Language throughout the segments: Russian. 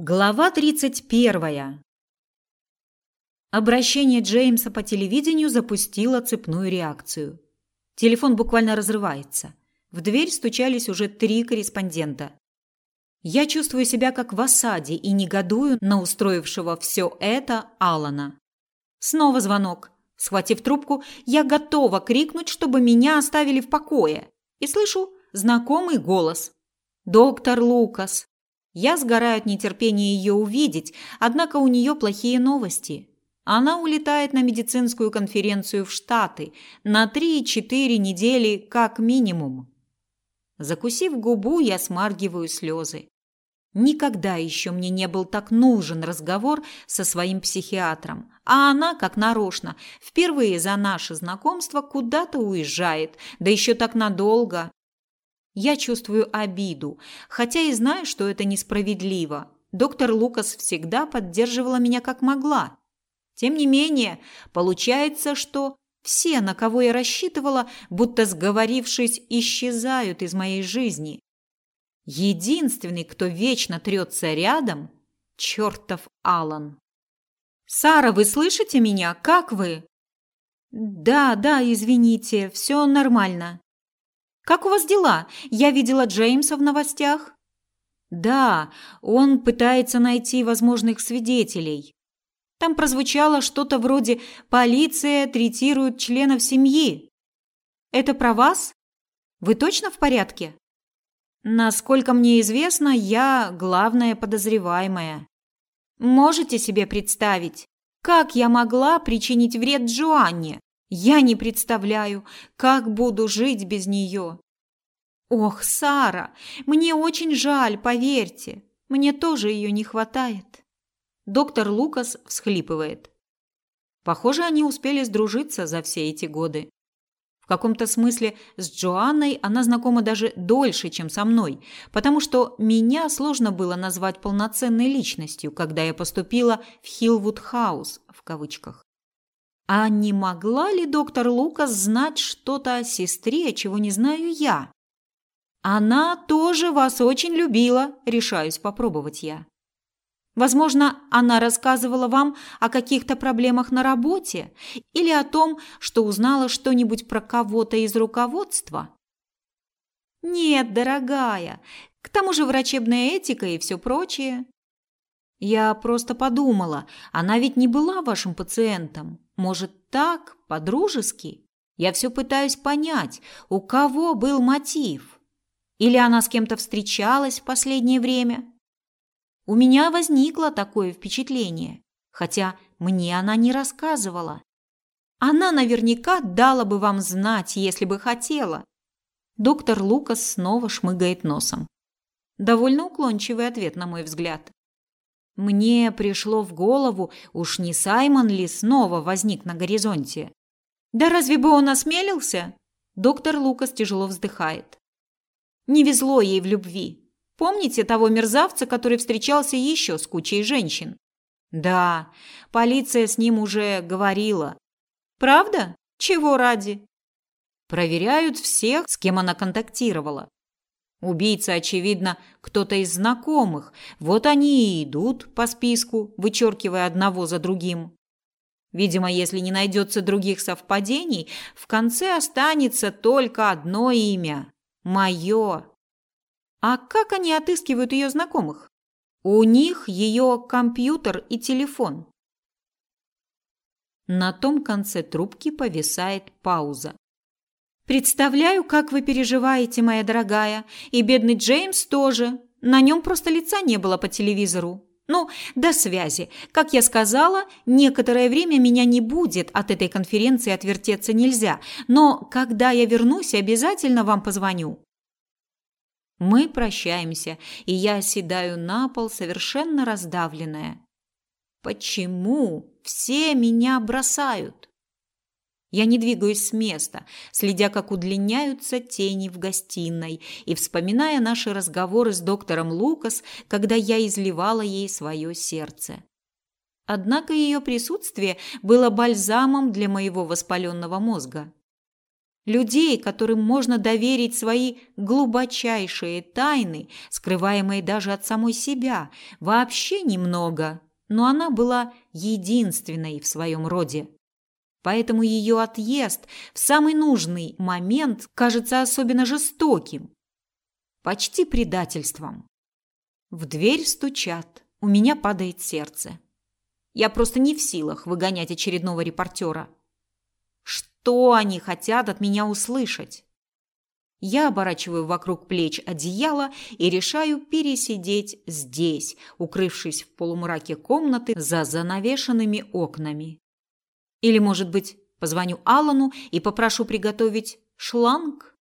Глава 31. Обращение Джеймса по телевидению запустило цепную реакцию. Телефон буквально разрывается. В дверь стучались уже три корреспондента. Я чувствую себя как в осаде и негодую на устроившего все это Алана. Снова звонок. Схватив трубку, я готова крикнуть, чтобы меня оставили в покое. И слышу знакомый голос. «Доктор Лукас, я сгораю от нетерпения ее увидеть, однако у нее плохие новости. Она улетает на медицинскую конференцию в Штаты на 3-4 недели как минимум. Закусив губу, я смаргиваю слезы. Никогда еще мне не был так нужен разговор со своим психиатром, а она, как нарочно, впервые за наше знакомство куда-то уезжает, да еще так надолго. Я чувствую обиду, хотя и знаю, что это несправедливо. Доктор Лукас всегда поддерживала меня как могла. Тем не менее, получается, что все, на кого я рассчитывала, будто сговорившись, исчезают из моей жизни. Единственный, кто вечно трется рядом – чертов Алан. «Сара, вы слышите меня? Как вы?» «Да, да, извините, все нормально». Как у вас дела? Я видела Джеймса в новостях. Да, он пытается найти возможных свидетелей. Там прозвучало что-то вроде полиция третирует членов семьи. Это про вас? Вы точно в порядке? Насколько мне известно, я главная подозреваемая. Можете себе представить, как я могла причинить вред Джоанне? Я не представляю, как буду жить без нее. Ох, Сара, мне очень жаль, поверьте. Мне тоже ее не хватает. Доктор Лукас всхлипывает. Похоже, они успели сдружиться за все эти годы. В каком-то смысле с Джоанной она знакома даже дольше, чем со мной, потому что меня сложно было назвать полноценной личностью, когда я поступила в Хилвуд Хаус в кавычках. А не могла ли доктор Лукас знать что-то о сестре, чего не знаю я? Она тоже вас очень любила, решаюсь попробовать я. Возможно, она рассказывала вам о каких-то проблемах на работе или о том, что узнала что-нибудь про кого-то из руководства. Нет, дорогая. К тому же врачебная этика и все прочее. Я просто подумала, она ведь не была вашим пациентом. Может, так, по-дружески? Я все пытаюсь понять, у кого был мотив. Или она с кем-то встречалась в последнее время? У меня возникло такое впечатление, хотя мне она не рассказывала. Она наверняка дала бы вам знать, если бы хотела. Доктор Лукас снова шмыгает носом. Довольно уклончивый ответ, на мой взгляд. Мне пришло в голову, уж не Саймон ли снова возник на горизонте. Да разве бы он осмелился? Доктор Лукас тяжело вздыхает. Не везло ей в любви. Помните того мерзавца, который встречался еще с кучей женщин? Да, полиция с ним уже говорила. Правда? Чего ради? Проверяют всех, с кем она контактировала. Убийца, очевидно, кто-то из знакомых. Вот они и идут по списку, вычеркивая одного за другим. Видимо, если не найдется других совпадений, в конце останется только одно имя – мое. А как они отыскивают ее знакомых? У них ее компьютер и телефон. На том конце трубки повисает пауза. Представляю, как вы переживаете, моя дорогая, и бедный Джеймс тоже. На нем просто лица не было по телевизору. Ну, до связи. Как я сказала, некоторое время меня не будет, от этой конференции отвертеться нельзя. Но когда я вернусь, обязательно вам позвоню. Мы прощаемся, и я оседаю на пол, совершенно раздавленная. Почему все меня бросают? Я не двигаюсь с места, следя, как удлиняются тени в гостиной и вспоминая наши разговоры с доктором Лукас, когда я изливала ей свое сердце. Однако ее присутствие было бальзамом для моего воспаленного мозга. Людей, которым можно доверить свои глубочайшие тайны, скрываемые даже от самой себя, вообще немного, но она была единственной в своем роде. Поэтому ее отъезд в самый нужный момент кажется особенно жестоким, почти предательством. В дверь стучат, у меня падает сердце. Я просто не в силах выгонять очередного репортера. Что они хотят от меня услышать? Я оборачиваю вокруг плеч одеяло и решаю пересидеть здесь, укрывшись в полумраке комнаты за занавешенными окнами. Или, может быть, позвоню Аллану и попрошу приготовить шланг?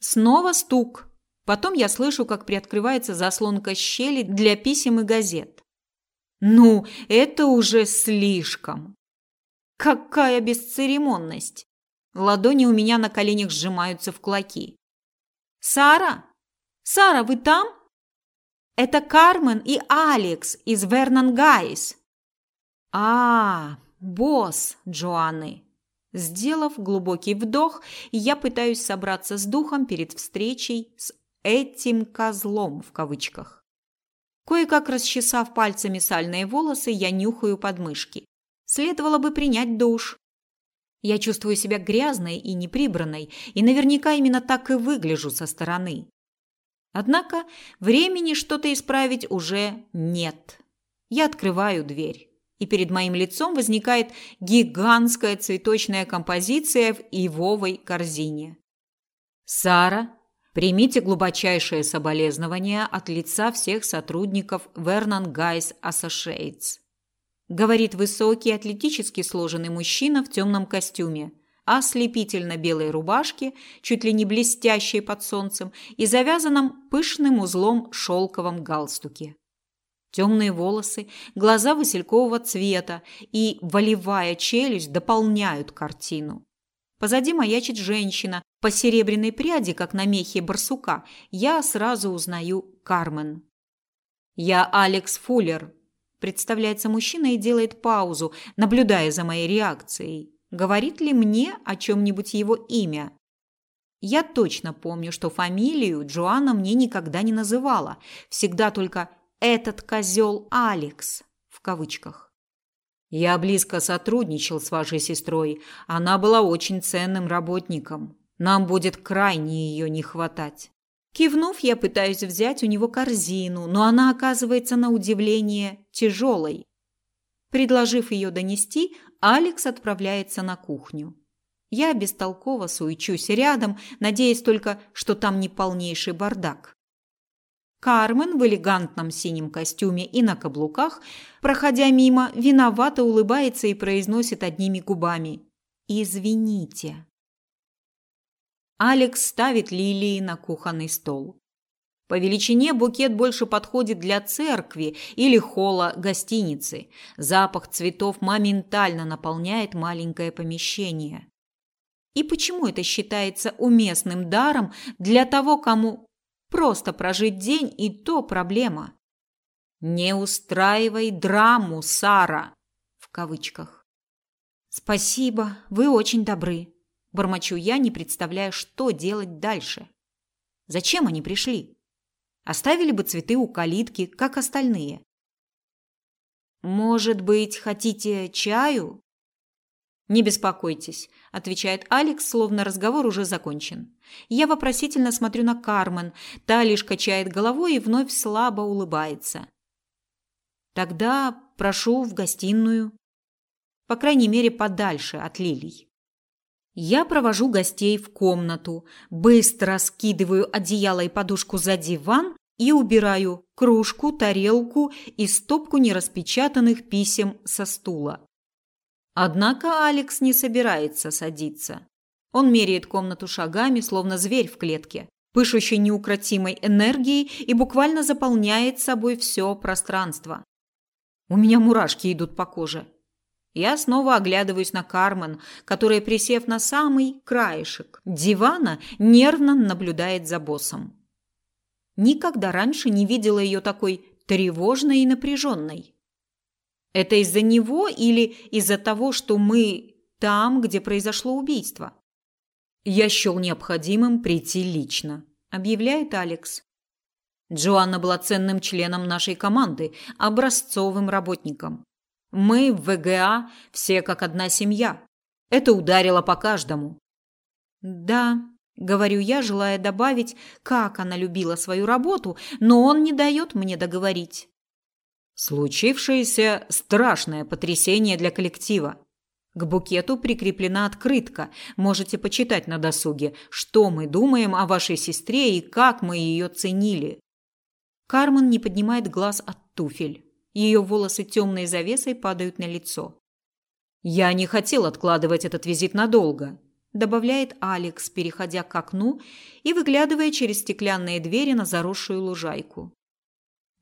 Снова стук. Потом я слышу, как приоткрывается заслонка щели для писем и газет. Ну, это уже слишком. Какая бесцеремонность! Ладони у меня на коленях сжимаются в кулаки. Сара? Сара, вы там? Это Кармен и Алекс из Вернон Гайс. А, босс Джоанны. Сделав глубокий вдох, я пытаюсь собраться с духом перед встречей с этим козлом в кавычках. Кое-как расчесав пальцами сальные волосы, я нюхаю подмышки. Следовало бы принять душ. Я чувствую себя грязной и неприбранной, и наверняка именно так и выгляжу со стороны. Однако времени что-то исправить уже нет. Я открываю дверь, и перед моим лицом возникает гигантская цветочная композиция в ивовой корзине. Сара, примите глубочайшее соболезнование от лица всех сотрудников Vernon Guys Associates говорит высокий, атлетически сложенный мужчина в темном костюме, ослепительно белой рубашке, чуть ли не блестящей под солнцем, и завязанном пышным узлом шелковом галстуке. Темные волосы, глаза василькового цвета и волевая челюсть дополняют картину. Позади маячит женщина, по серебряной пряди, как на мехе барсука. Я сразу узнаю Кармен. Я Алекс Фуллер, Представляется мужчина и делает паузу, наблюдая за моей реакцией. Говорит ли мне о чем-нибудь его имя? Я точно помню, что фамилию Джоанна мне никогда не называла. Всегда только «этот козел Алекс» в кавычках. Я близко сотрудничал с вашей сестрой. Она была очень ценным работником. Нам будет крайне ее не хватать. Кивнув, я пытаюсь взять у него корзину, но она оказывается на удивление тяжелой. Предложив ее донести, Алекс отправляется на кухню. Я бестолково суечусь рядом, надеясь только, что там не полнейший бардак. Кармен в элегантном синем костюме и на каблуках, проходя мимо, виновато улыбается и произносит одними губами: "Извините". Алекс ставит лилии на кухонный стол. По величине букет больше подходит для церкви или холла гостиницы. Запах цветов моментально наполняет маленькое помещение. И почему это считается уместным даром для того, кому просто прожить день и то проблема? Не устраивай драму, Сара, в кавычках. Спасибо, вы очень добры. Бормочу я, не представляя, что делать дальше. Зачем они пришли? Оставили бы цветы у калитки, как остальные. Может быть, хотите чаю? Не беспокойтесь, отвечает Алекс, словно разговор уже закончен. Я вопросительно смотрю на Кармен, та лишь качает головой и вновь слабо улыбается. Тогда прошу в гостиную, по крайней мере, подальше от лилий. Я провожу гостей в комнату, быстро скидываю одеяло и подушку за диван и убираю кружку, тарелку и стопку нераспечатанных писем со стула. Однако Алекс не собирается садиться. Он меряет комнату шагами, словно зверь в клетке, пышущий неукротимой энергией и буквально заполняет собой все пространство. У меня мурашки идут по коже. Я снова оглядываюсь на Кармен, которая, присев на самый краешек дивана, нервно наблюдает за боссом. Никогда раньше не видела ее такой тревожной и напряженной. Это из-за него или из-за того, что мы там, где произошло убийство? Я счел необходимым прийти лично, объявляет Алекс. Джоанна была ценным членом нашей команды, образцовым работником. Мы в ВГА все как одна семья. Это ударило по каждому. Да, говорю я, желая добавить, как она любила свою работу, но он не дает мне договорить. Случившееся страшное потрясение для коллектива. К букету прикреплена открытка. Можете почитать на досуге, что мы думаем о вашей сестре и как мы ее ценили. Кармен не поднимает глаз от туфель. Ее волосы темной завесой падают на лицо. Я не хотел откладывать этот визит надолго, добавляет Алекс, переходя к окну и выглядывая через стеклянные двери на заросшую лужайку.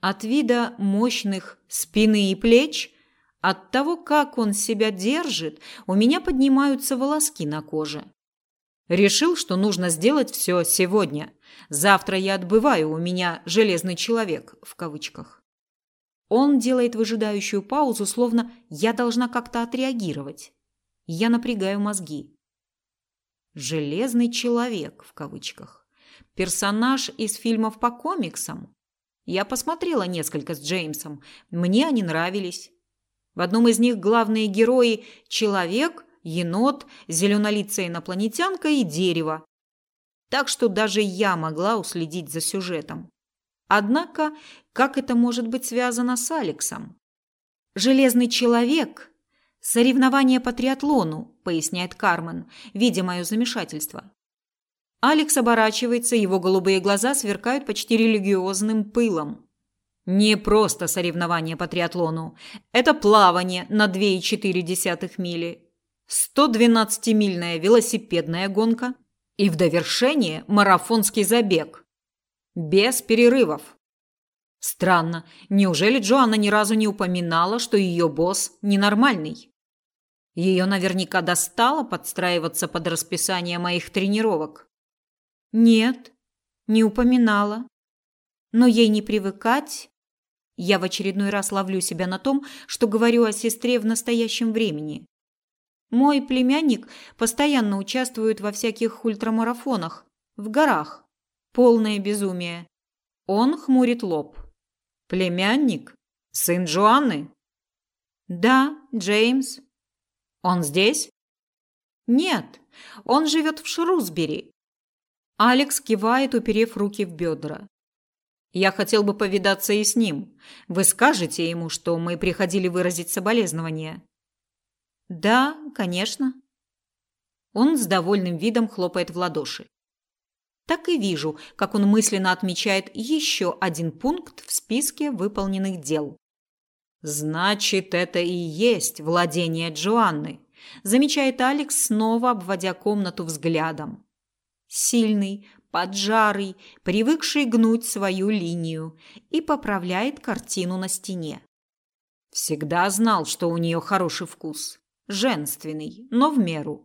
От вида мощных спины и плеч, от того, как он себя держит, у меня поднимаются волоски на коже. Решил, что нужно сделать все сегодня. Завтра я отбываю, у меня железный человек в кавычках. Он делает выжидающую паузу, словно я должна как-то отреагировать. Я напрягаю мозги. Железный человек в кавычках. Персонаж из фильмов по комиксам. Я посмотрела несколько с Джеймсом. Мне они нравились. В одном из них главные герои человек, енот, зеленолицая инопланетянка и дерево. Так что даже я могла уследить за сюжетом. Однако, как это может быть связано с Алексом? Железный человек соревнование по триатлону, поясняет Кармен, видя мое замешательство. Алекс оборачивается, его голубые глаза сверкают почти религиозным пылом. Не просто соревнование по триатлону. Это плавание на 2,4 мили. 112-мильная велосипедная гонка и в довершение марафонский забег. Без перерывов. Странно, неужели Джоанна ни разу не упоминала, что ее босс ненормальный? Ее наверняка достало подстраиваться под расписание моих тренировок. Нет, не упоминала. Но ей не привыкать. Я в очередной раз ловлю себя на том, что говорю о сестре в настоящем времени. Мой племянник постоянно участвует во всяких ультрамарафонах в горах. Полное безумие. Он хмурит лоб. Племянник? Сын Джоанны? Да, Джеймс. Он здесь? Нет, он живет в Шрусбери. Алекс кивает, уперев руки в бедра. Я хотел бы повидаться и с ним. Вы скажете ему, что мы приходили выразить соболезнования? Да, конечно. Он с довольным видом хлопает в ладоши. Так и вижу, как он мысленно отмечает еще один пункт в списке выполненных дел. Значит, это и есть владение Джоанны, замечает Алекс, снова обводя комнату взглядом. Сильный, поджарый, привыкший гнуть свою линию, и поправляет картину на стене. Всегда знал, что у нее хороший вкус, женственный, но в меру.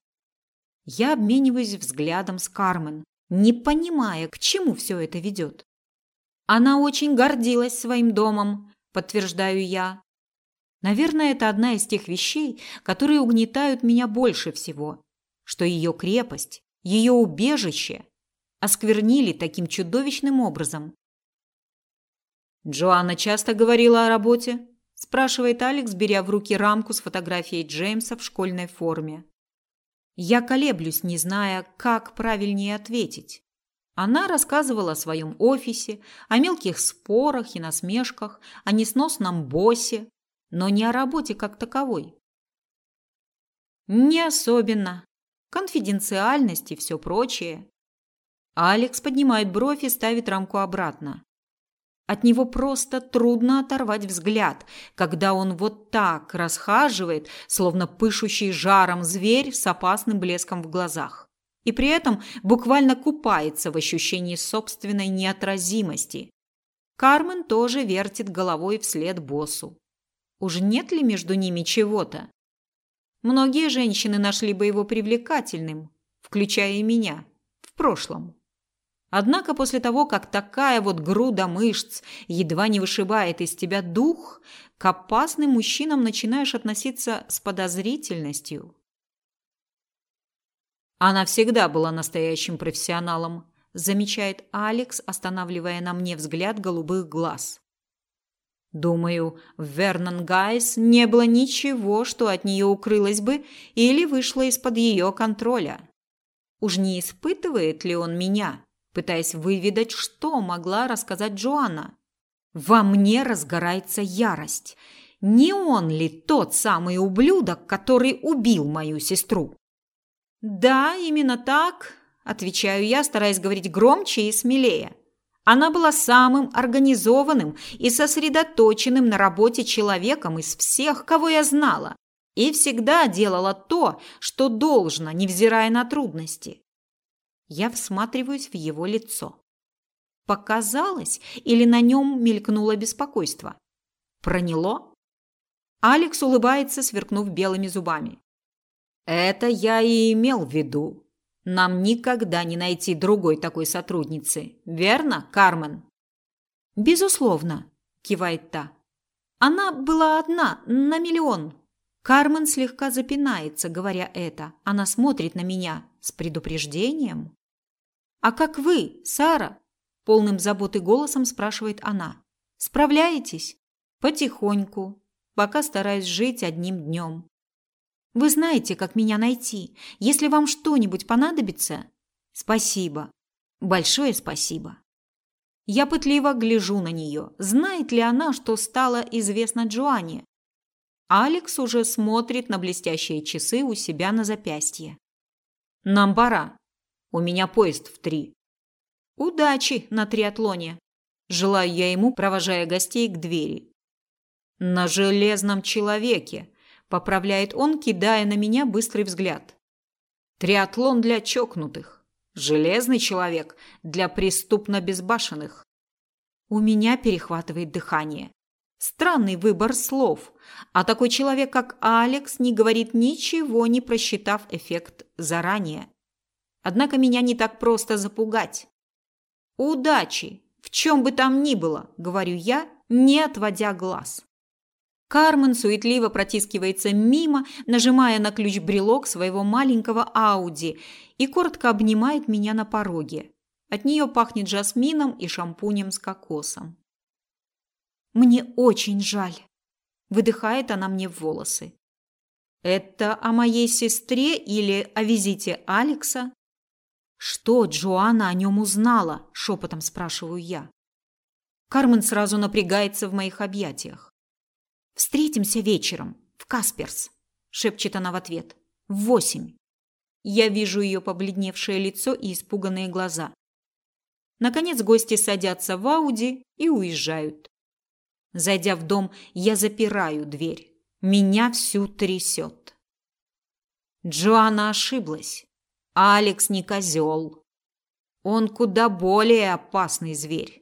Я обмениваюсь взглядом с Кармен, не понимая, к чему все это ведет. Она очень гордилась своим домом, подтверждаю я. Наверное, это одна из тех вещей, которые угнетают меня больше всего, что ее крепость, ее убежище осквернили таким чудовищным образом. Джоанна часто говорила о работе, спрашивает Алекс, беря в руки рамку с фотографией Джеймса в школьной форме. Я колеблюсь, не зная, как правильнее ответить. Она рассказывала о своем офисе, о мелких спорах и насмешках, о несносном боссе, но не о работе как таковой. Не особенно. Конфиденциальность и все прочее. Алекс поднимает бровь и ставит рамку обратно. От него просто трудно оторвать взгляд, когда он вот так расхаживает, словно пышущий жаром зверь с опасным блеском в глазах. И при этом буквально купается в ощущении собственной неотразимости. Кармен тоже вертит головой вслед боссу. Уж нет ли между ними чего-то? Многие женщины нашли бы его привлекательным, включая и меня, в прошлом. Однако после того, как такая вот груда мышц едва не вышибает из тебя дух, к опасным мужчинам начинаешь относиться с подозрительностью. Она всегда была настоящим профессионалом, замечает Алекс, останавливая на мне взгляд голубых глаз. Думаю, в Вернон Гайс не было ничего, что от нее укрылось бы или вышло из-под ее контроля. Уж не испытывает ли он меня, пытаясь выведать, что могла рассказать Джоанна? Во мне разгорается ярость. Не он ли тот самый ублюдок, который убил мою сестру? Да, именно так, отвечаю я, стараясь говорить громче и смелее. Она была самым организованным и сосредоточенным на работе человеком из всех, кого я знала, и всегда делала то, что должно, невзирая на трудности. Я всматриваюсь в его лицо. Показалось, или на нем мелькнуло беспокойство? Проняло? Алекс улыбается, сверкнув белыми зубами. Это я и имел в виду. Нам никогда не найти другой такой сотрудницы, верно, Кармен? Безусловно, кивает та. Она была одна на миллион. Кармен слегка запинается, говоря это. Она смотрит на меня с предупреждением. А как вы, Сара? полным заботы голосом спрашивает она. Справляетесь? Потихоньку, пока стараюсь жить одним днем. Вы знаете, как меня найти. Если вам что-нибудь понадобится, спасибо. Большое спасибо. Я пытливо гляжу на нее. Знает ли она, что стало известно Джоанне? Алекс уже смотрит на блестящие часы у себя на запястье. Нам пора. У меня поезд в три. Удачи на триатлоне. Желаю я ему, провожая гостей к двери. На железном человеке, поправляет он, кидая на меня быстрый взгляд. Триатлон для чокнутых, железный человек для преступно безбашенных. У меня перехватывает дыхание. Странный выбор слов, а такой человек, как Алекс, не говорит ничего, не просчитав эффект заранее. Однако меня не так просто запугать. Удачи, в чем бы там ни было, говорю я, не отводя глаз. Кармен суетливо протискивается мимо, нажимая на ключ-брелок своего маленького Ауди и коротко обнимает меня на пороге. От нее пахнет жасмином и шампунем с кокосом. Мне очень жаль, выдыхает она мне в волосы. Это о моей сестре или о визите Алекса? Что Джоанна о нем узнала? шепотом спрашиваю я. Кармен сразу напрягается в моих объятиях. Встретимся вечером в Касперс, шепчет она в ответ. В восемь. Я вижу ее побледневшее лицо и испуганные глаза. Наконец гости садятся в Ауди и уезжают. Зайдя в дом, я запираю дверь. Меня всю трясет. Джоанна ошиблась. Алекс не козел. Он куда более опасный зверь.